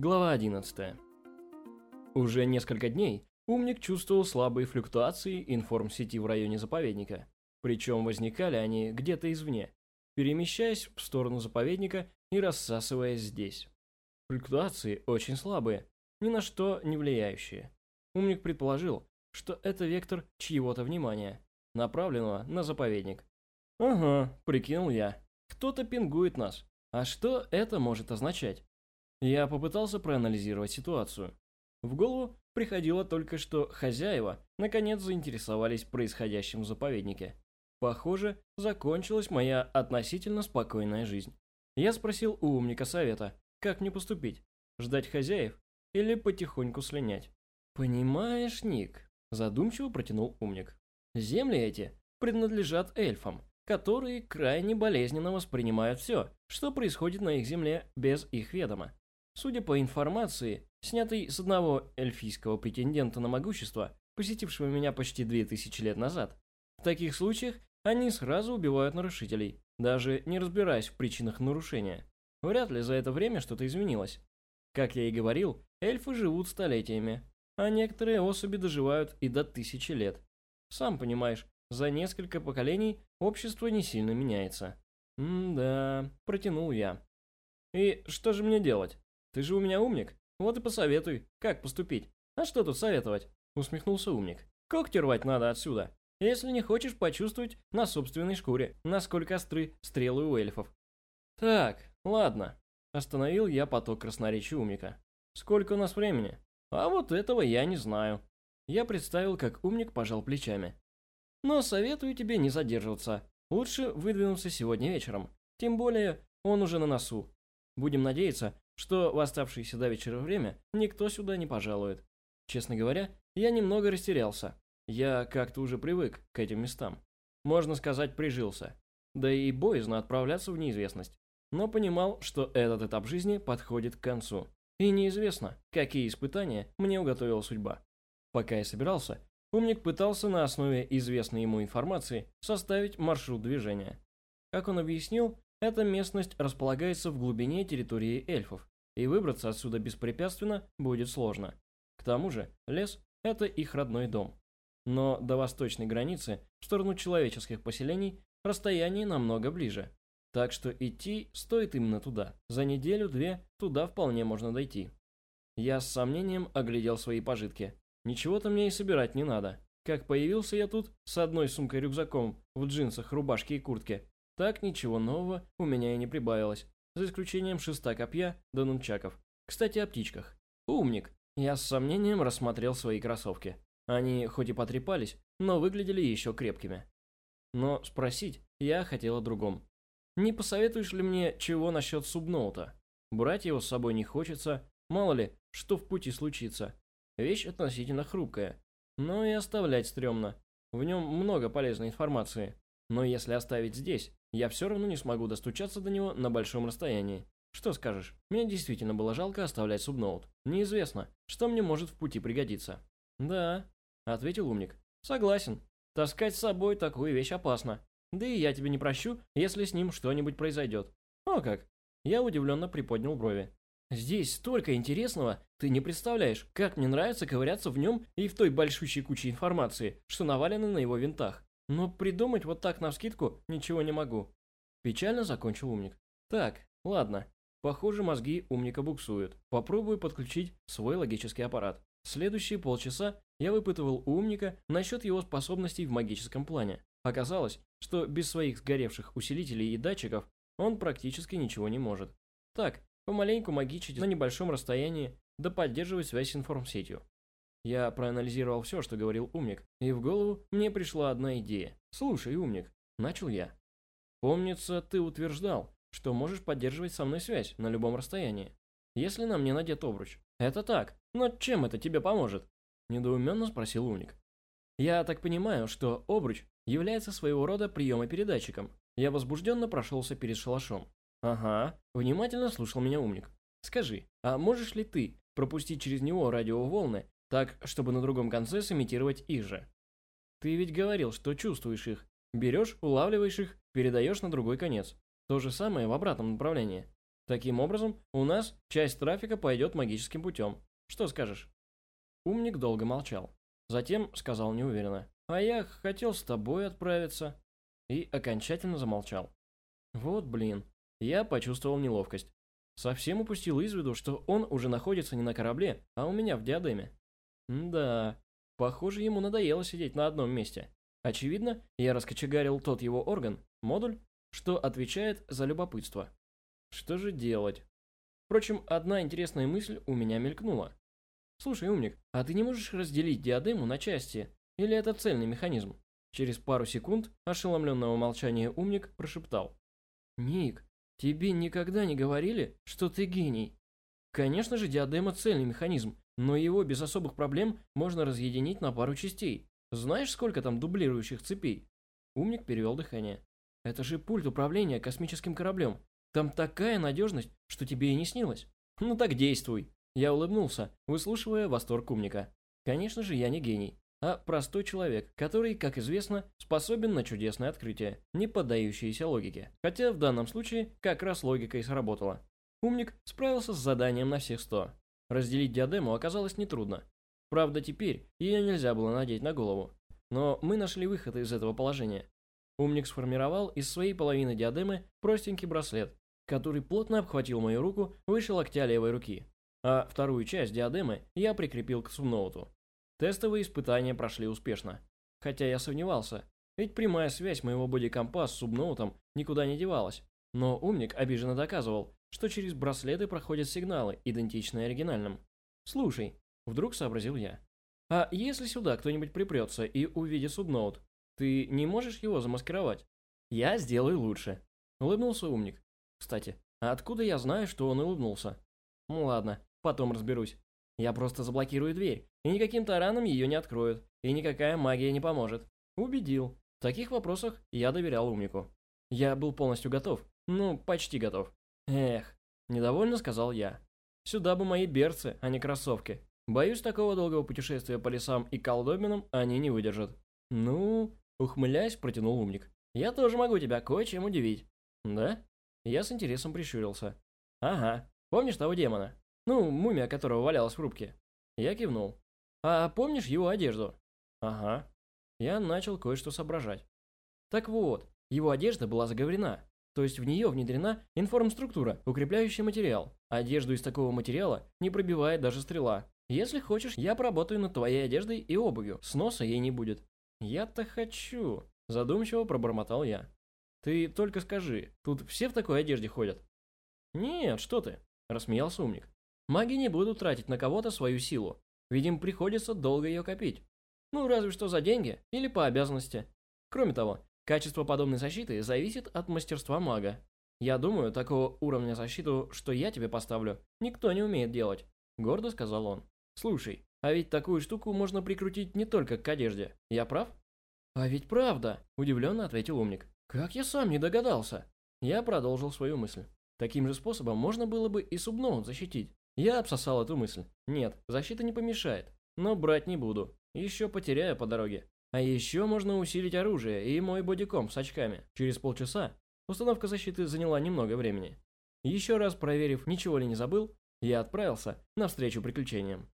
Глава 11. Уже несколько дней умник чувствовал слабые флюктуации информсети в районе заповедника. Причем возникали они где-то извне, перемещаясь в сторону заповедника и рассасываясь здесь. Флюктуации очень слабые, ни на что не влияющие. Умник предположил, что это вектор чьего-то внимания, направленного на заповедник. «Ага», – прикинул я, – «кто-то пингует нас. А что это может означать?» Я попытался проанализировать ситуацию. В голову приходило только, что хозяева наконец заинтересовались происходящим в заповеднике. Похоже, закончилась моя относительно спокойная жизнь. Я спросил у умника совета, как мне поступить, ждать хозяев или потихоньку слинять. «Понимаешь, Ник», – задумчиво протянул умник, – «земли эти принадлежат эльфам, которые крайне болезненно воспринимают все, что происходит на их земле без их ведома. Судя по информации, снятой с одного эльфийского претендента на могущество, посетившего меня почти 2000 лет назад, в таких случаях они сразу убивают нарушителей, даже не разбираясь в причинах нарушения. Вряд ли за это время что-то изменилось. Как я и говорил, эльфы живут столетиями, а некоторые особи доживают и до тысячи лет. Сам понимаешь, за несколько поколений общество не сильно меняется. М-да, протянул я. И что же мне делать? Ты же у меня умник. Вот и посоветуй, как поступить. А что тут советовать? Усмехнулся умник. Когти рвать надо отсюда, если не хочешь почувствовать на собственной шкуре, насколько остры стрелы у эльфов. Так, ладно. Остановил я поток красноречия умника. Сколько у нас времени? А вот этого я не знаю. Я представил, как умник пожал плечами. Но советую тебе не задерживаться. Лучше выдвинуться сегодня вечером. Тем более, он уже на носу. Будем надеяться, что в оставшееся до вечера время никто сюда не пожалует. Честно говоря, я немного растерялся. Я как-то уже привык к этим местам. Можно сказать, прижился. Да и боязно отправляться в неизвестность. Но понимал, что этот этап жизни подходит к концу. И неизвестно, какие испытания мне уготовила судьба. Пока я собирался, умник пытался на основе известной ему информации составить маршрут движения. Как он объяснил, эта местность располагается в глубине территории эльфов, и выбраться отсюда беспрепятственно будет сложно. К тому же, лес – это их родной дом. Но до восточной границы, в сторону человеческих поселений, расстояние намного ближе. Так что идти стоит именно туда. За неделю-две туда вполне можно дойти. Я с сомнением оглядел свои пожитки. Ничего-то мне и собирать не надо. Как появился я тут с одной сумкой-рюкзаком в джинсах, рубашке и куртке, так ничего нового у меня и не прибавилось, за исключением шеста копья до нунчаков. Кстати, о птичках. Умник. Я с сомнением рассмотрел свои кроссовки. Они хоть и потрепались, но выглядели еще крепкими. Но спросить я хотел о другом. Не посоветуешь ли мне чего насчет субноута? Брать его с собой не хочется, мало ли, что в пути случится. Вещь относительно хрупкая, но и оставлять стрёмно. В нем много полезной информации. Но если оставить здесь, я все равно не смогу достучаться до него на большом расстоянии. Что скажешь? Мне действительно было жалко оставлять субноут. Неизвестно, что мне может в пути пригодиться. Да, ответил умник. Согласен. Таскать с собой такую вещь опасно. Да и я тебе не прощу, если с ним что-нибудь произойдет. О как. Я удивленно приподнял брови. Здесь столько интересного, ты не представляешь, как мне нравится ковыряться в нем и в той большущей куче информации, что навалено на его винтах. Но придумать вот так навскидку ничего не могу. Печально закончил умник. Так, ладно. Похоже, мозги умника буксуют. Попробую подключить свой логический аппарат. Следующие полчаса я выпытывал у умника насчет его способностей в магическом плане. Оказалось, что без своих сгоревших усилителей и датчиков он практически ничего не может. Так, помаленьку магичить на небольшом расстоянии, да поддерживать связь с информсетью. Я проанализировал все, что говорил умник, и в голову мне пришла одна идея. «Слушай, умник», – начал я. «Помнится, ты утверждал, что можешь поддерживать со мной связь на любом расстоянии, если на мне надет обруч. Это так, но чем это тебе поможет?» – недоуменно спросил умник. «Я так понимаю, что обруч является своего рода приемопередатчиком. Я возбужденно прошелся перед шалашом. Ага, внимательно слушал меня умник. Скажи, а можешь ли ты пропустить через него радиоволны так, чтобы на другом конце сымитировать их же. Ты ведь говорил, что чувствуешь их. Берешь, улавливаешь их, передаешь на другой конец. То же самое в обратном направлении. Таким образом, у нас часть трафика пойдет магическим путем. Что скажешь? Умник долго молчал. Затем сказал неуверенно. А я хотел с тобой отправиться. И окончательно замолчал. Вот блин. Я почувствовал неловкость. Совсем упустил из виду, что он уже находится не на корабле, а у меня в диадеме. Да, похоже, ему надоело сидеть на одном месте. Очевидно, я раскочегарил тот его орган, модуль, что отвечает за любопытство. Что же делать? Впрочем, одна интересная мысль у меня мелькнула. Слушай, умник, а ты не можешь разделить диадему на части? Или это цельный механизм? Через пару секунд ошеломленного молчания умник прошептал. Ник, тебе никогда не говорили, что ты гений? Конечно же, диадема цельный механизм, но его без особых проблем можно разъединить на пару частей. Знаешь, сколько там дублирующих цепей? Умник перевел дыхание. Это же пульт управления космическим кораблем. Там такая надежность, что тебе и не снилось. Ну так действуй. Я улыбнулся, выслушивая восторг умника. Конечно же, я не гений, а простой человек, который, как известно, способен на чудесное открытие, не поддающееся логике. Хотя в данном случае как раз логика и сработала. Умник справился с заданием на всех сто. Разделить диадему оказалось нетрудно. Правда, теперь ее нельзя было надеть на голову. Но мы нашли выход из этого положения. Умник сформировал из своей половины диадемы простенький браслет, который плотно обхватил мою руку выше локтя левой руки а вторую часть диадемы я прикрепил к субноуту. Тестовые испытания прошли успешно. Хотя я сомневался, ведь прямая связь моего бодикомпа с субноутом никуда не девалась. Но умник обиженно доказывал, что через браслеты проходят сигналы, идентичные оригинальным. «Слушай», — вдруг сообразил я, «а если сюда кто-нибудь припрется и увидит субноут, ты не можешь его замаскировать?» «Я сделаю лучше», — улыбнулся умник. «Кстати, а откуда я знаю, что он улыбнулся?» «Ну ладно, Потом разберусь. Я просто заблокирую дверь, и никаким тараном ее не откроют, и никакая магия не поможет. Убедил. В таких вопросах я доверял умнику. Я был полностью готов. Ну, почти готов. Эх, недовольно сказал я. Сюда бы мои берцы, а не кроссовки. Боюсь, такого долгого путешествия по лесам и колдобинам они не выдержат. Ну, ухмыляясь, протянул умник. Я тоже могу тебя кое-чем удивить. Да? Я с интересом прищурился. Ага, помнишь того демона? Ну, мумия которого валялась в рубке. Я кивнул. А помнишь его одежду? Ага. Я начал кое-что соображать. Так вот, его одежда была заговорена. То есть в нее внедрена информструктура, укрепляющий материал. Одежду из такого материала не пробивает даже стрела. Если хочешь, я поработаю над твоей одеждой и обувью. Сноса ей не будет. Я-то хочу. Задумчиво пробормотал я. Ты только скажи, тут все в такой одежде ходят? Нет, что ты, рассмеялся умник. Маги не будут тратить на кого-то свою силу, ведь им приходится долго ее копить. Ну, разве что за деньги или по обязанности. Кроме того, качество подобной защиты зависит от мастерства мага. Я думаю, такого уровня защиту, что я тебе поставлю, никто не умеет делать, гордо сказал он. Слушай, а ведь такую штуку можно прикрутить не только к одежде, я прав? А ведь правда, удивленно ответил умник. Как я сам не догадался? Я продолжил свою мысль. Таким же способом можно было бы и субноут защитить. Я обсосал эту мысль. Нет, защита не помешает. Но брать не буду. Еще потеряю по дороге. А еще можно усилить оружие и мой бодиком с очками. Через полчаса установка защиты заняла немного времени. Еще раз проверив, ничего ли не забыл, я отправился навстречу приключениям.